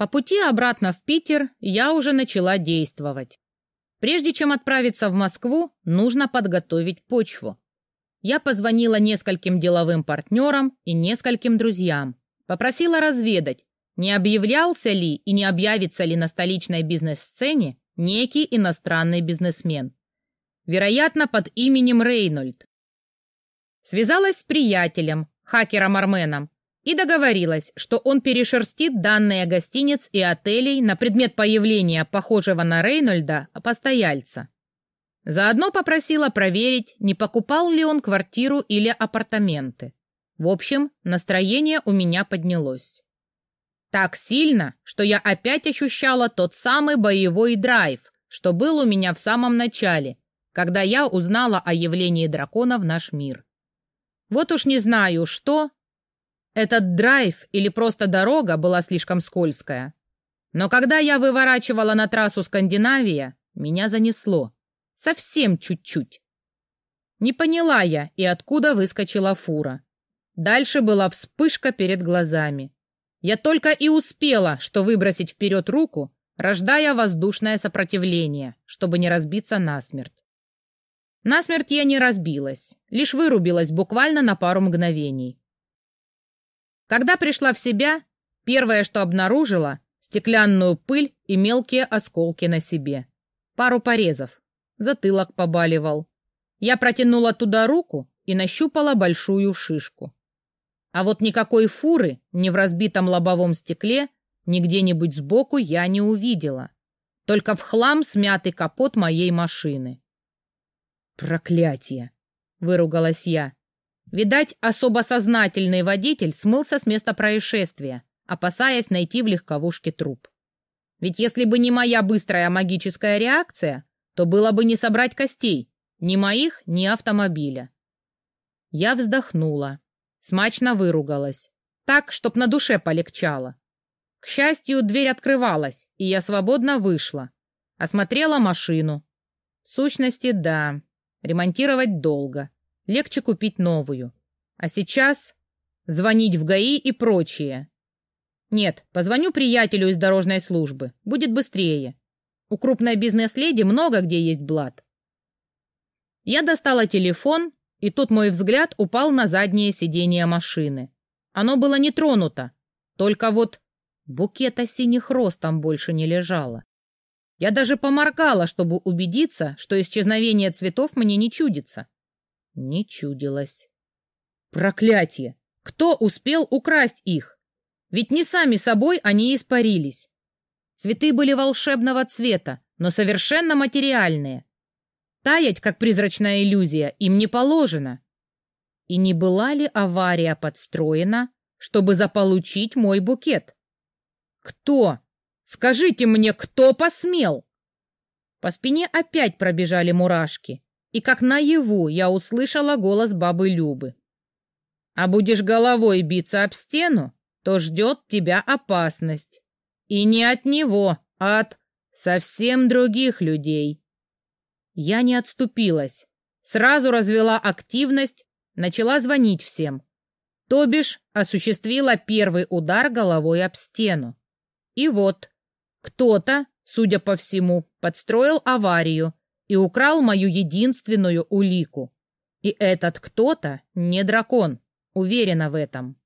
По пути обратно в Питер я уже начала действовать. Прежде чем отправиться в Москву, нужно подготовить почву. Я позвонила нескольким деловым партнерам и нескольким друзьям. Попросила разведать, не объявлялся ли и не объявится ли на столичной бизнес-сцене некий иностранный бизнесмен. Вероятно, под именем Рейнольд. Связалась с приятелем, хакером Арменом, и договорилась, что он перешерстит данные гостиниц и отелей на предмет появления похожего на Рейнольда постояльца. Заодно попросила проверить, не покупал ли он квартиру или апартаменты. В общем, настроение у меня поднялось. Так сильно, что я опять ощущала тот самый боевой драйв, что был у меня в самом начале, когда я узнала о явлении дракона в наш мир. Вот уж не знаю, что, этот драйв или просто дорога была слишком скользкая. Но когда я выворачивала на трассу Скандинавия, меня занесло. Совсем чуть-чуть. Не поняла я, и откуда выскочила фура. Дальше была вспышка перед глазами. Я только и успела, что выбросить вперед руку, рождая воздушное сопротивление, чтобы не разбиться насмерть. Насмерть я не разбилась, лишь вырубилась буквально на пару мгновений. Когда пришла в себя, первое, что обнаружила, стеклянную пыль и мелкие осколки на себе. Пару порезов. Затылок побаливал. Я протянула туда руку и нащупала большую шишку. А вот никакой фуры ни в разбитом лобовом стекле, ни где-нибудь сбоку я не увидела. Только в хлам смятый капот моей машины. «Проклятие!» — выругалась я. Видать, особо сознательный водитель смылся с места происшествия, опасаясь найти в легковушке труп. Ведь если бы не моя быстрая магическая реакция, то было бы не собрать костей, ни моих, ни автомобиля. Я вздохнула, смачно выругалась, так, чтоб на душе полегчало. К счастью, дверь открывалась, и я свободно вышла. Осмотрела машину. В сущности, да, ремонтировать долго. Легче купить новую. А сейчас звонить в ГАИ и прочее. Нет, позвоню приятелю из дорожной службы. Будет быстрее. У крупной бизнес-леди много где есть блат. Я достала телефон, и тут мой взгляд упал на заднее сиденье машины. Оно было не тронуто, только вот букета синих роз там больше не лежало. Я даже поморгала, чтобы убедиться, что исчезновение цветов мне не чудится. Не чудилось. Проклятие! Кто успел украсть их? Ведь не сами собой они испарились. Цветы были волшебного цвета, но совершенно материальные. Таять, как призрачная иллюзия, им не положено. И не была ли авария подстроена, чтобы заполучить мой букет? Кто? Скажите мне, кто посмел? По спине опять пробежали мурашки и как наяву я услышала голос бабы Любы. «А будешь головой биться об стену, то ждет тебя опасность. И не от него, а от совсем других людей». Я не отступилась, сразу развела активность, начала звонить всем. То бишь осуществила первый удар головой об стену. И вот, кто-то, судя по всему, подстроил аварию, и украл мою единственную улику. И этот кто-то не дракон, уверена в этом.